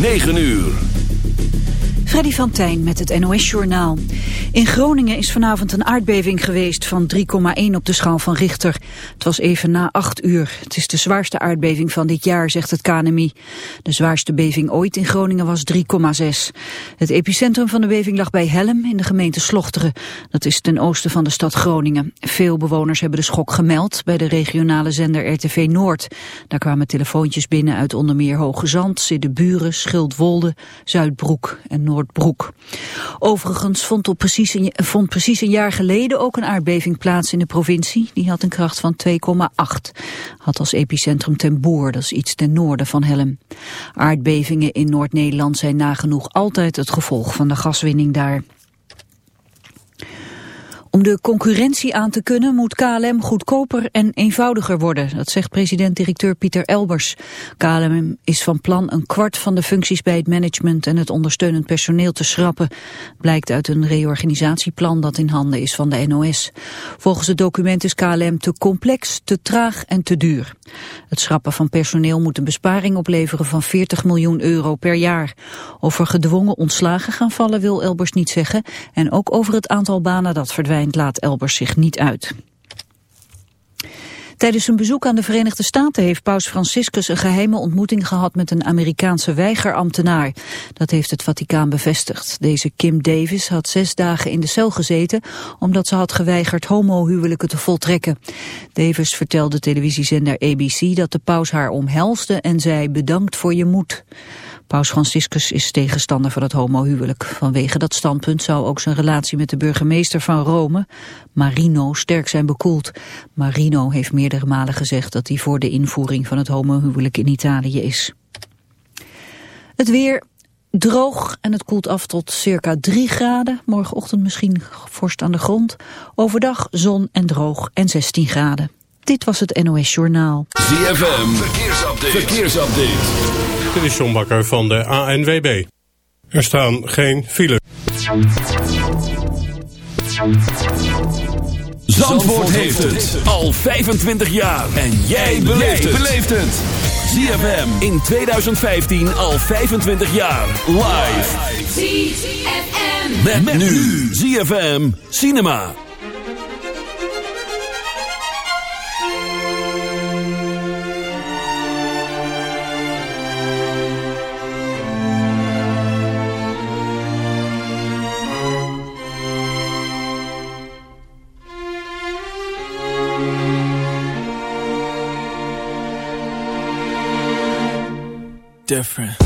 9 uur. Freddy van Tijn met het NOS-journaal. In Groningen is vanavond een aardbeving geweest van 3,1 op de schaal van Richter. Het was even na 8 uur. Het is de zwaarste aardbeving van dit jaar, zegt het KNMI. De zwaarste beving ooit in Groningen was 3,6. Het epicentrum van de beving lag bij Helm in de gemeente Slochteren. Dat is ten oosten van de stad Groningen. Veel bewoners hebben de schok gemeld bij de regionale zender RTV Noord. Daar kwamen telefoontjes binnen uit onder meer Hoge Zand, Siddeburen, Schildwolde, Zuidbroek en Noord Noordbroek. Overigens vond, op precies een, vond precies een jaar geleden ook een aardbeving plaats in de provincie. Die had een kracht van 2,8. Had als epicentrum ten Boer, dat is iets ten noorden van Helm. Aardbevingen in Noord-Nederland zijn nagenoeg altijd het gevolg van de gaswinning daar. Om de concurrentie aan te kunnen moet KLM goedkoper en eenvoudiger worden. Dat zegt president-directeur Pieter Elbers. KLM is van plan een kwart van de functies bij het management en het ondersteunend personeel te schrappen. Blijkt uit een reorganisatieplan dat in handen is van de NOS. Volgens het document is KLM te complex, te traag en te duur. Het schrappen van personeel moet een besparing opleveren van 40 miljoen euro per jaar. Of er gedwongen ontslagen gaan vallen wil Elbers niet zeggen. En ook over het aantal banen dat verdwijnt laat Elbers zich niet uit. Tijdens een bezoek aan de Verenigde Staten heeft paus Franciscus een geheime ontmoeting gehad met een Amerikaanse weigerambtenaar. Dat heeft het Vaticaan bevestigd. Deze Kim Davis had zes dagen in de cel gezeten omdat ze had geweigerd homohuwelijken te voltrekken. Davis vertelde televisiezender ABC dat de paus haar omhelsde en zei bedankt voor je moed. Paus Franciscus is tegenstander van het homohuwelijk. Vanwege dat standpunt zou ook zijn relatie met de burgemeester van Rome, Marino, sterk zijn bekoeld. Marino heeft meerdere malen gezegd dat hij voor de invoering van het homohuwelijk in Italië is. Het weer droog en het koelt af tot circa 3 graden. Morgenochtend misschien vorst aan de grond. Overdag zon en droog en 16 graden. Dit was het NOS Journaal. ZFM, verkeersupdate. verkeersupdate. Dit is John Bakker van de ANWB. Er staan geen files. Zandvoort heeft het al 25 jaar. En jij beleeft het. ZFM in 2015 al 25 jaar. Live. ZFM. Met, nu. ZFM Cinema. Different.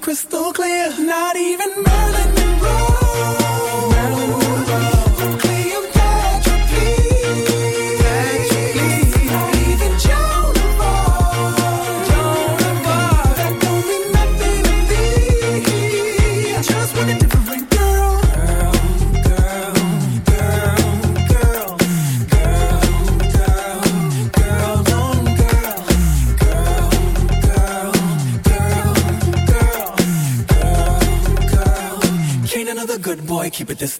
crystal clear, not even Merlin Monroe. keep it this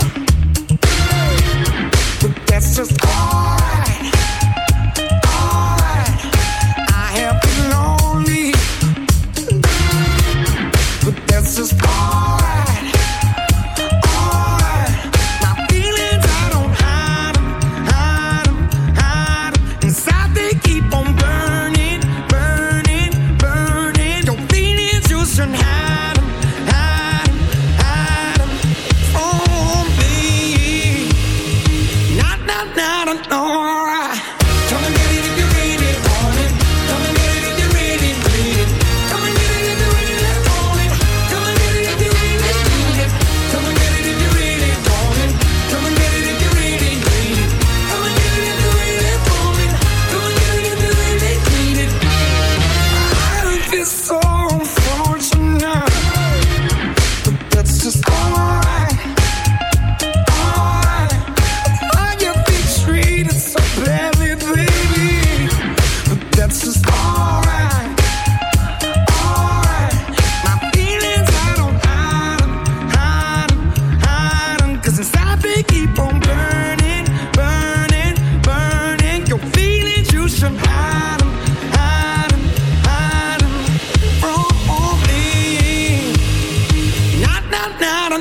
just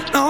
don't know.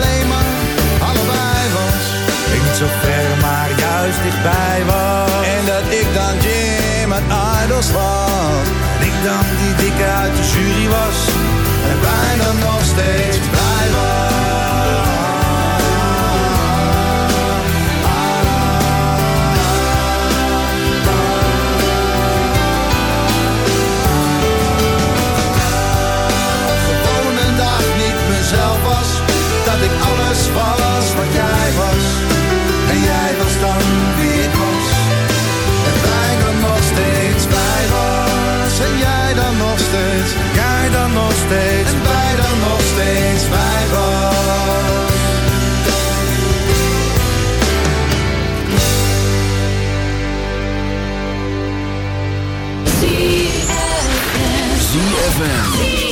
zo ver, maar juist dichtbij was. En dat ik dan Jim uit Idols was. En ik dan die dikke uit de jury was. En bijna nog steeds blij was. Mezelf was. Dat ik alles was wat jij steeds, en bij dan nog steeds bij was. ZFM.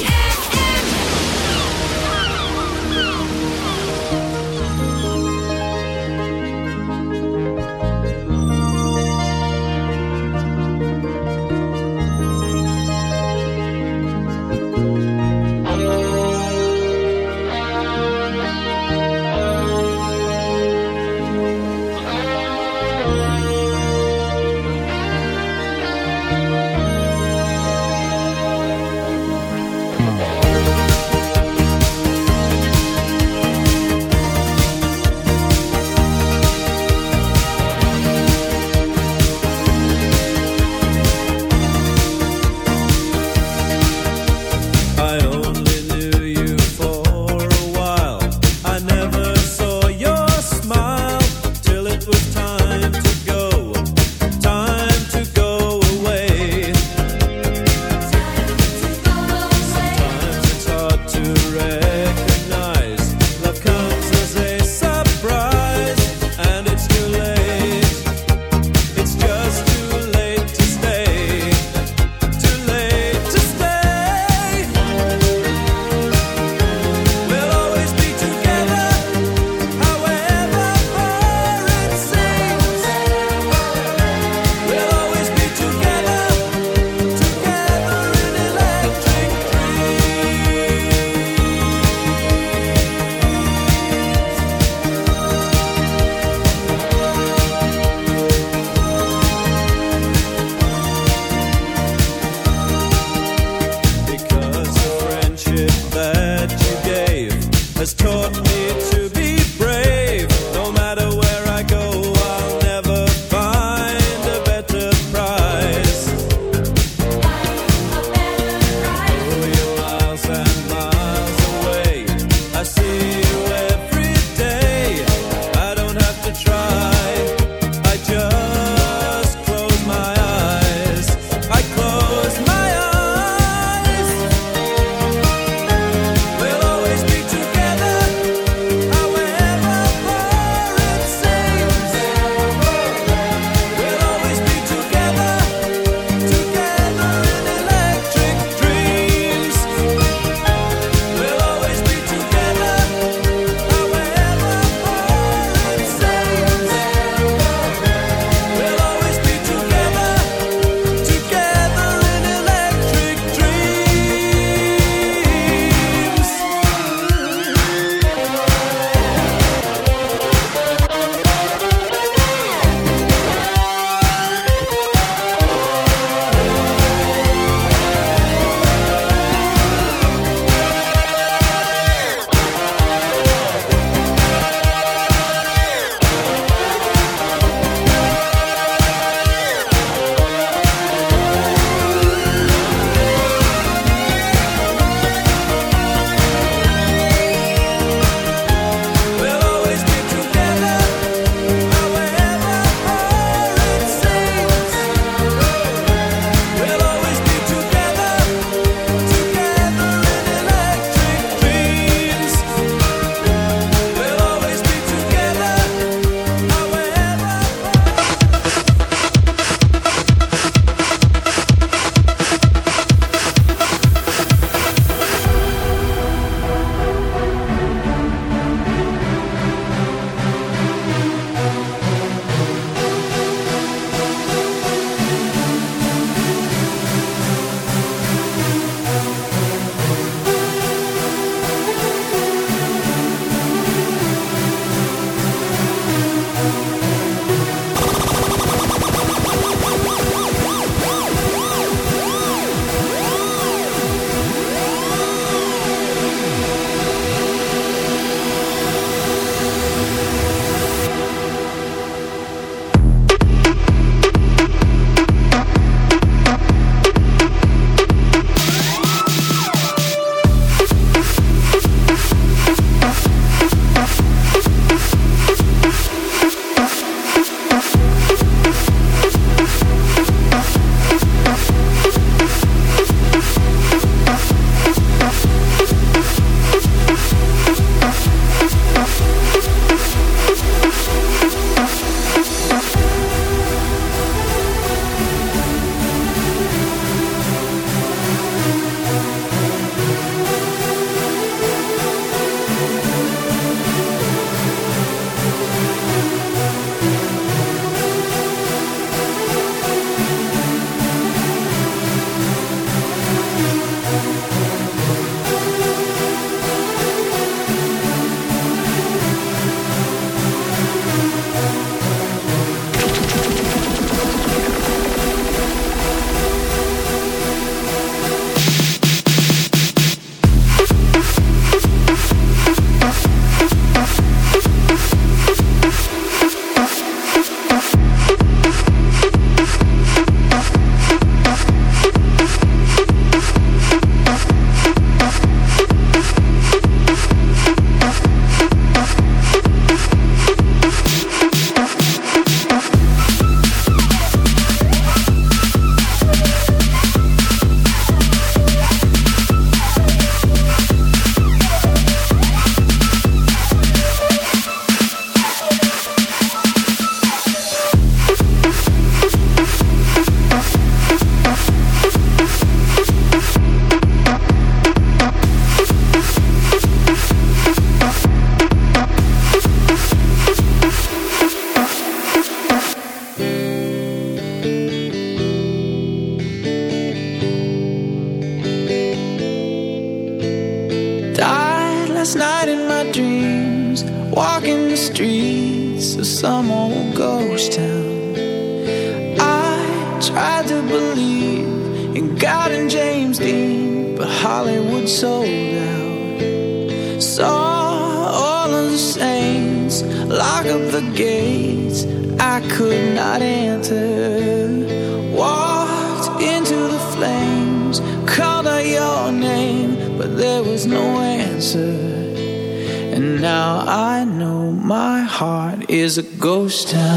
a ghost town.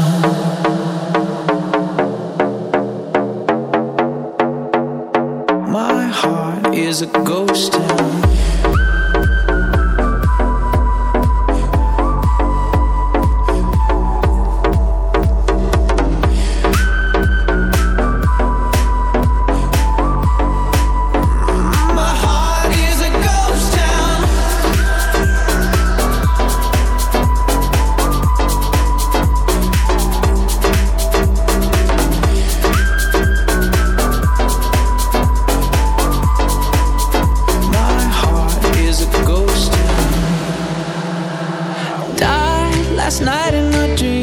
Not a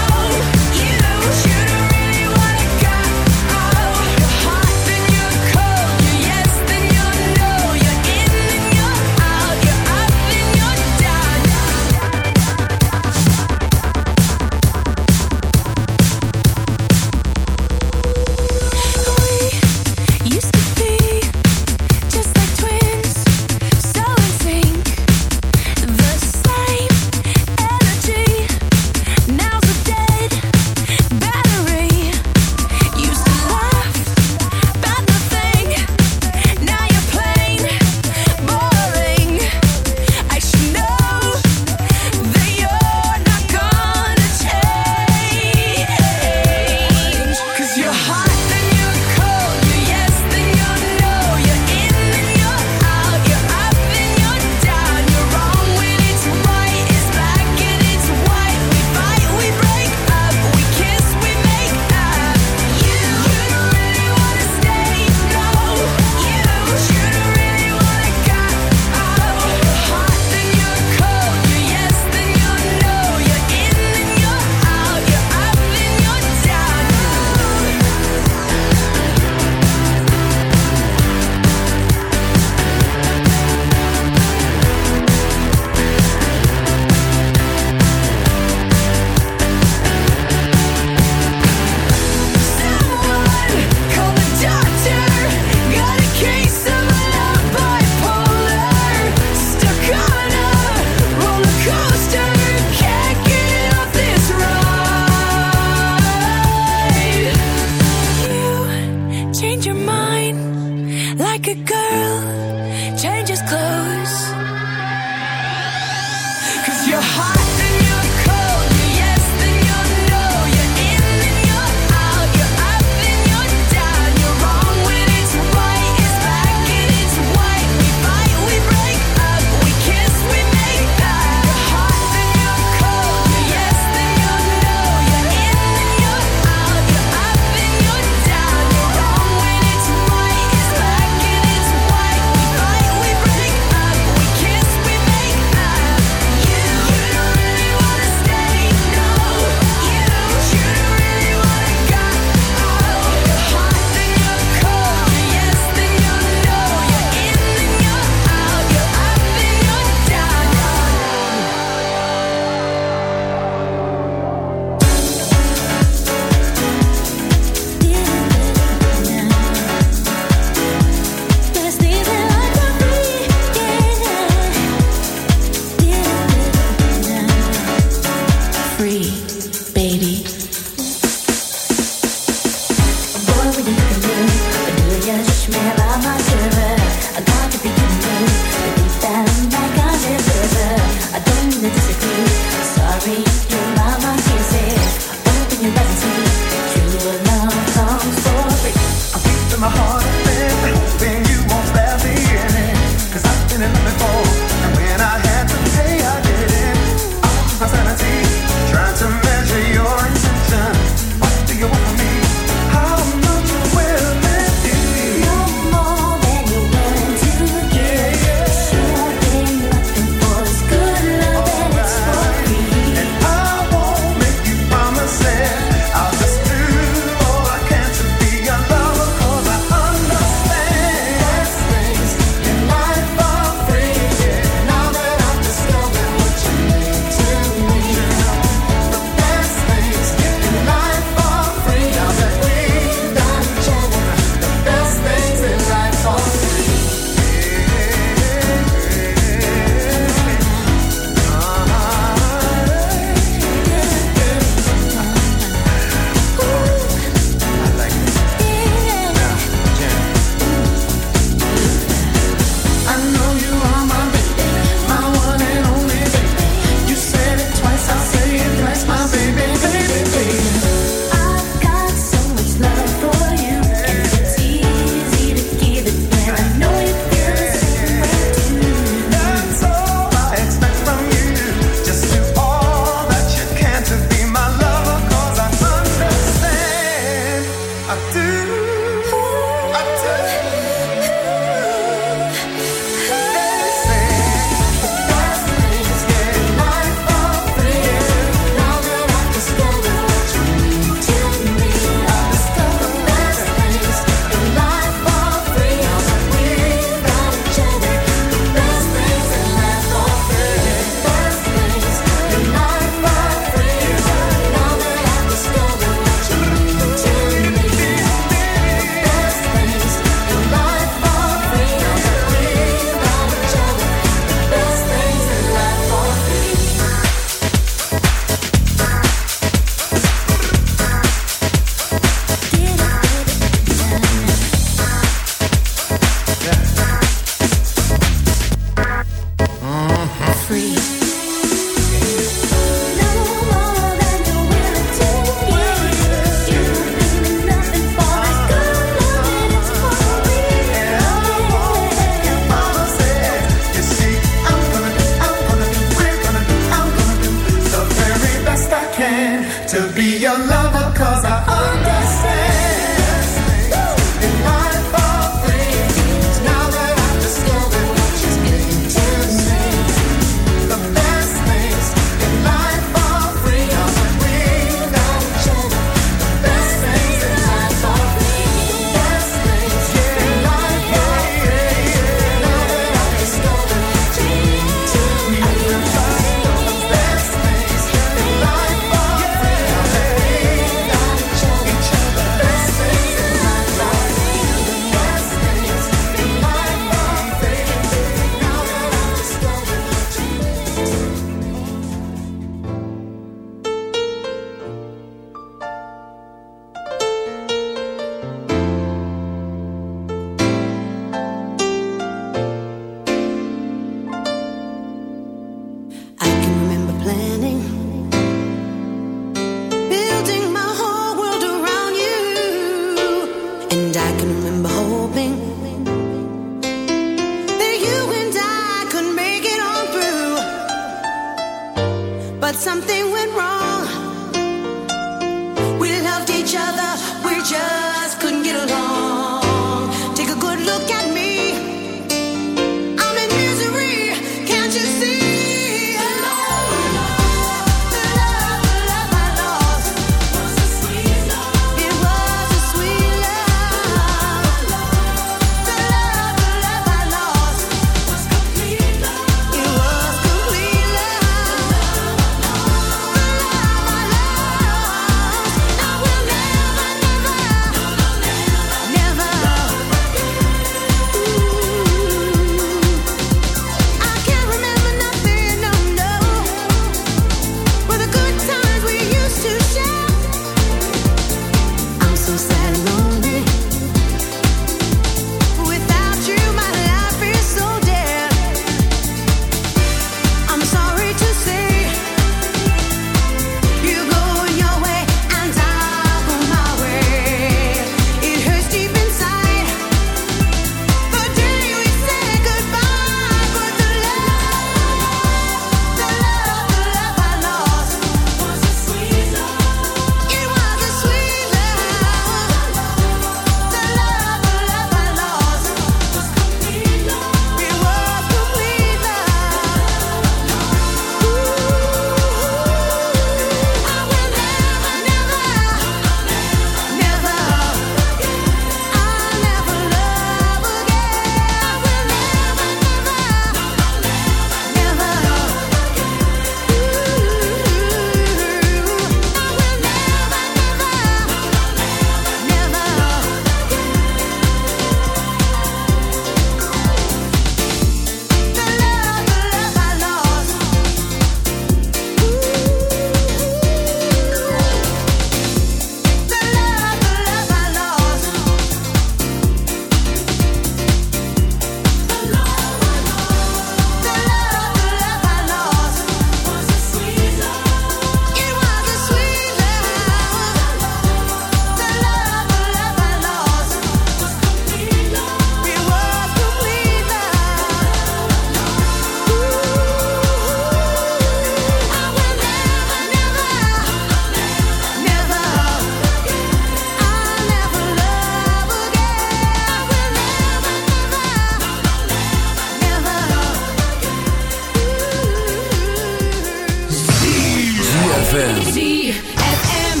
ZFM.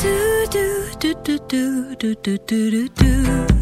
Do do do do do do do do do.